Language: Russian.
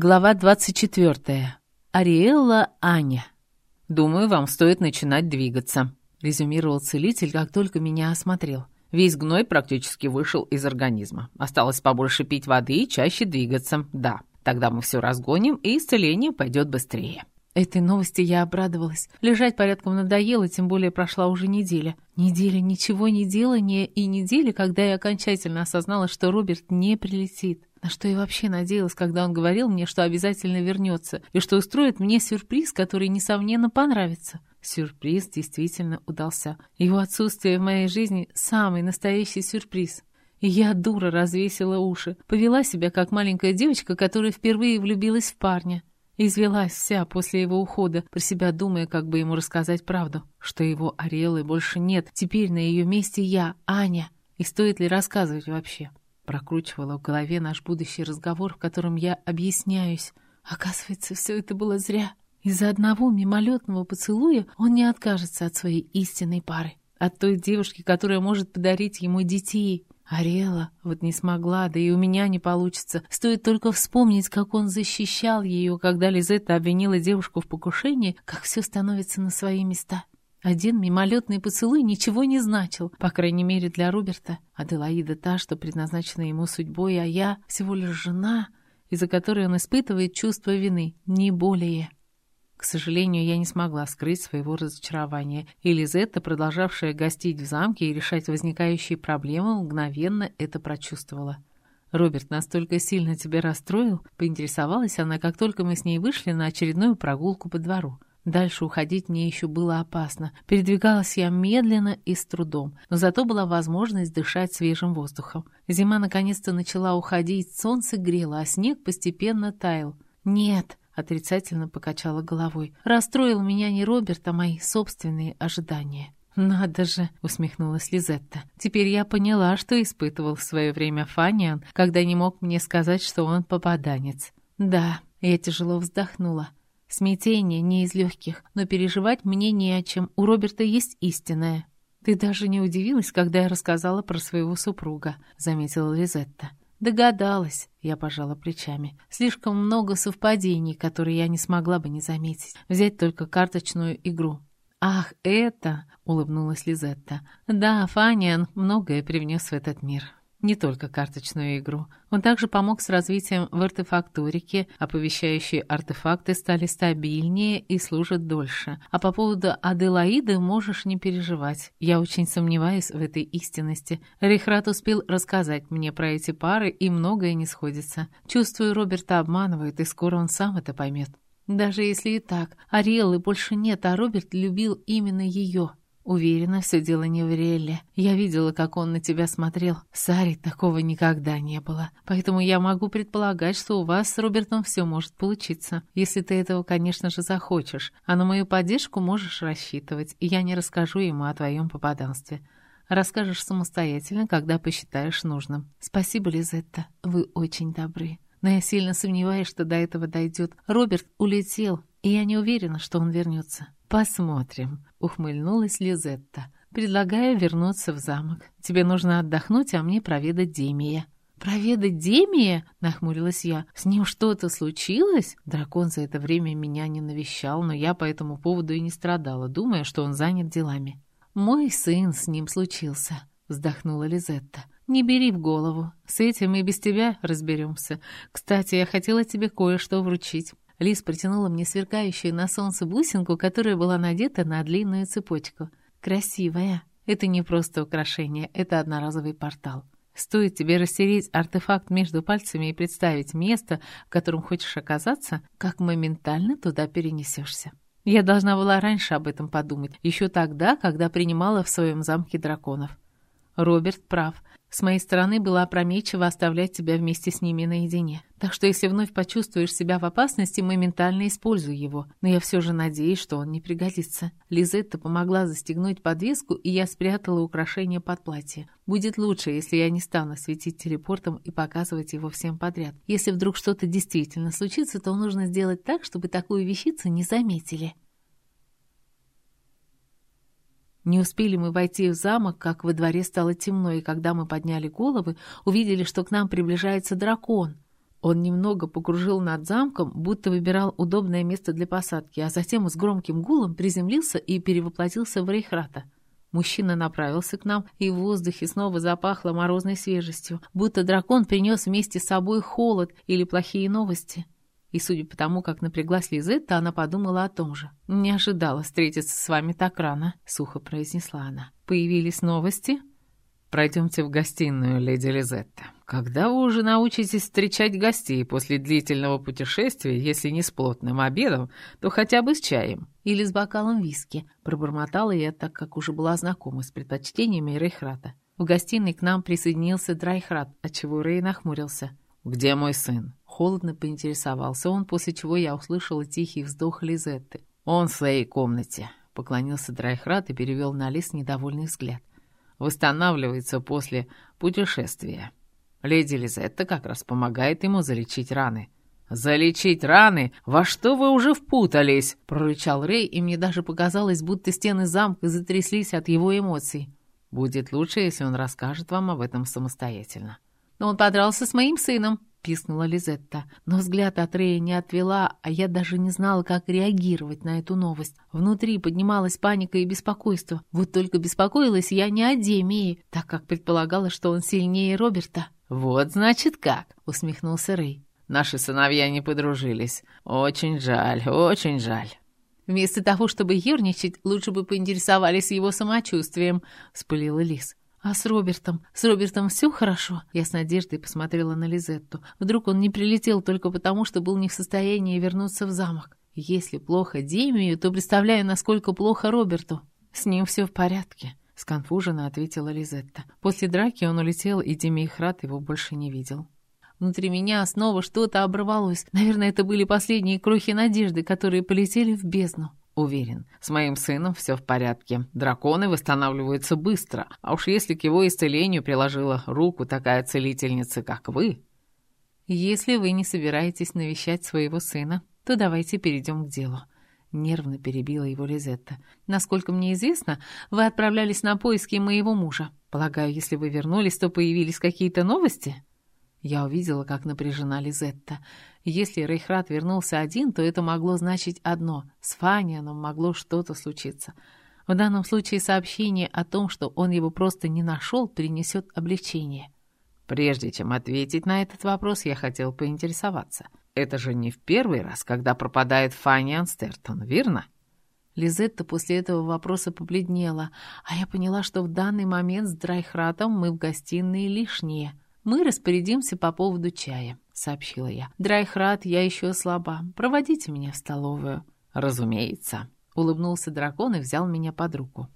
Глава 24. Ариэлла Аня. «Думаю, вам стоит начинать двигаться», — резюмировал целитель, как только меня осмотрел. Весь гной практически вышел из организма. Осталось побольше пить воды и чаще двигаться. Да, тогда мы все разгоним, и исцеление пойдет быстрее. Этой новости я обрадовалась. Лежать порядком надоело, тем более прошла уже неделя. Неделя ничего не делания и неделя, когда я окончательно осознала, что Роберт не прилетит. На что я вообще надеялась, когда он говорил мне, что обязательно вернется, и что устроит мне сюрприз, который, несомненно, понравится. Сюрприз действительно удался. Его отсутствие в моей жизни – самый настоящий сюрприз. И я, дура, развесила уши, повела себя как маленькая девочка, которая впервые влюбилась в парня. Извелась вся после его ухода, про себя думая, как бы ему рассказать правду, что его Ариэлы больше нет, теперь на ее месте я, Аня. И стоит ли рассказывать вообще? Прокручивала в голове наш будущий разговор, в котором я объясняюсь. Оказывается, все это было зря. Из-за одного мимолетного поцелуя он не откажется от своей истинной пары. От той девушки, которая может подарить ему детей. Арела вот не смогла, да и у меня не получится. Стоит только вспомнить, как он защищал ее, когда Лизетта обвинила девушку в покушении, как все становится на свои места. Один мимолетный поцелуй ничего не значил, по крайней мере для Роберта. Аделаида та, что предназначена ему судьбой, а я всего лишь жена, из-за которой он испытывает чувство вины, не более. К сожалению, я не смогла скрыть своего разочарования, и Лизетта, продолжавшая гостить в замке и решать возникающие проблемы, мгновенно это прочувствовала. «Роберт настолько сильно тебя расстроил?» — поинтересовалась она, как только мы с ней вышли на очередную прогулку по двору. Дальше уходить мне еще было опасно. Передвигалась я медленно и с трудом, но зато была возможность дышать свежим воздухом. Зима наконец-то начала уходить, солнце грело, а снег постепенно таял. «Нет», Отрицательно покачала головой. Расстроил меня не Роберт, а мои собственные ожидания. «Надо же!» — усмехнулась Лизетта. «Теперь я поняла, что испытывал в свое время Фаниан, когда не мог мне сказать, что он попаданец. Да, я тяжело вздохнула. Смятение не из легких, но переживать мне не о чем. У Роберта есть истинное. Ты даже не удивилась, когда я рассказала про своего супруга», — заметила Лизетта. Догадалась, я пожала плечами. Слишком много совпадений, которые я не смогла бы не заметить. Взять только карточную игру. «Ах, это!» — улыбнулась Лизетта. «Да, Фаниан многое привнес в этот мир не только карточную игру. Он также помог с развитием в артефакторике, оповещающие артефакты стали стабильнее и служат дольше. А по поводу Аделаиды можешь не переживать. Я очень сомневаюсь в этой истинности. Рихрат успел рассказать мне про эти пары, и многое не сходится. Чувствую, Роберта обманывает, и скоро он сам это поймет. Даже если и так, Ариэлы больше нет, а Роберт любил именно ее. Уверена, все дело не в Риэле. Я видела, как он на тебя смотрел. С Ари такого никогда не было. Поэтому я могу предполагать, что у вас с Робертом все может получиться. Если ты этого, конечно же, захочешь. А на мою поддержку можешь рассчитывать, и я не расскажу ему о твоем попаданстве. Расскажешь самостоятельно, когда посчитаешь нужным. Спасибо, Лизетта. Вы очень добры. Но я сильно сомневаюсь, что до этого дойдет. Роберт улетел, и я не уверена, что он вернется. «Посмотрим», — ухмыльнулась Лизетта. «Предлагаю вернуться в замок. Тебе нужно отдохнуть, а мне проведать Демия». «Проведать Демия?» — нахмурилась я. «С ним что-то случилось?» Дракон за это время меня не навещал, но я по этому поводу и не страдала, думая, что он занят делами. «Мой сын с ним случился», — вздохнула Лизетта. «Не бери в голову. С этим и без тебя разберемся. Кстати, я хотела тебе кое-что вручить. Лис протянула мне сверкающую на солнце бусинку, которая была надета на длинную цепочку. «Красивая. Это не просто украшение, это одноразовый портал. Стоит тебе растереть артефакт между пальцами и представить место, в котором хочешь оказаться, как моментально туда перенесешься. Я должна была раньше об этом подумать, еще тогда, когда принимала в своем замке драконов. Роберт прав. С моей стороны было опрометчиво оставлять тебя вместе с ними наедине. Так что если вновь почувствуешь себя в опасности, моментально используй его. Но я все же надеюсь, что он не пригодится. Лизетта помогла застегнуть подвеску, и я спрятала украшение под платье. Будет лучше, если я не стану светить телепортом и показывать его всем подряд. Если вдруг что-то действительно случится, то нужно сделать так, чтобы такую вещицу не заметили. Не успели мы войти в замок, как во дворе стало темно, и когда мы подняли головы, увидели, что к нам приближается дракон. Он немного покружил над замком, будто выбирал удобное место для посадки, а затем с громким гулом приземлился и перевоплотился в Рейхрата. Мужчина направился к нам, и в воздухе снова запахло морозной свежестью, будто дракон принес вместе с собой холод или плохие новости. И судя по тому, как напряглась Лизетта, она подумала о том же. «Не ожидала встретиться с вами так рано», — сухо произнесла она. «Появились новости?» «Пройдемте в гостиную, леди Лизетта. Когда вы уже научитесь встречать гостей после длительного путешествия, если не с плотным обедом, то хотя бы с чаем?» «Или с бокалом виски», — пробормотала я, так как уже была знакома с предпочтениями Рейхрата. В гостиной к нам присоединился Драйхрат, отчего Рей нахмурился. «Где мой сын?» Холодно поинтересовался он, после чего я услышала тихий вздох Лизетты. «Он в своей комнате», — поклонился Драйхрат и перевел на лист недовольный взгляд. «Восстанавливается после путешествия. Леди Лизетта как раз помогает ему залечить раны». «Залечить раны? Во что вы уже впутались?» — прорычал Рэй, и мне даже показалось, будто стены замка затряслись от его эмоций. «Будет лучше, если он расскажет вам об этом самостоятельно». «Но он подрался с моим сыном», — пискнула Лизетта. Но взгляд от Рея не отвела, а я даже не знала, как реагировать на эту новость. Внутри поднималась паника и беспокойство. Вот только беспокоилась я не о Демии, так как предполагала, что он сильнее Роберта. «Вот значит как», — усмехнулся Рэй. «Наши сыновья не подружились. Очень жаль, очень жаль». «Вместо того, чтобы ерничать, лучше бы поинтересовались его самочувствием», — вспылила Лис. «А с Робертом? С Робертом все хорошо?» Я с надеждой посмотрела на Лизетту. Вдруг он не прилетел только потому, что был не в состоянии вернуться в замок. Если плохо Демию, то представляю, насколько плохо Роберту. «С ним все в порядке», — сконфуженно ответила Лизетта. После драки он улетел, и Демиихрат его больше не видел. Внутри меня снова что-то оборвалось. Наверное, это были последние крохи надежды, которые полетели в бездну. Уверен, с моим сыном все в порядке. Драконы восстанавливаются быстро. А уж если к его исцелению приложила руку такая целительница, как вы... Если вы не собираетесь навещать своего сына, то давайте перейдем к делу. Нервно перебила его Лизетта. «Насколько мне известно, вы отправлялись на поиски моего мужа. Полагаю, если вы вернулись, то появились какие-то новости?» Я увидела, как напряжена Лизетта. Если Рейхрат вернулся один, то это могло значить одно — с Фанианом могло что-то случиться. В данном случае сообщение о том, что он его просто не нашел, принесет облегчение. Прежде чем ответить на этот вопрос, я хотел поинтересоваться. Это же не в первый раз, когда пропадает Фаниан Стертон, верно? Лизетта после этого вопроса побледнела, а я поняла, что в данный момент с Драйхратом мы в гостиной лишние — «Мы распорядимся по поводу чая», — сообщила я. «Драйхрат, я еще слаба. Проводите меня в столовую». «Разумеется», — улыбнулся дракон и взял меня под руку.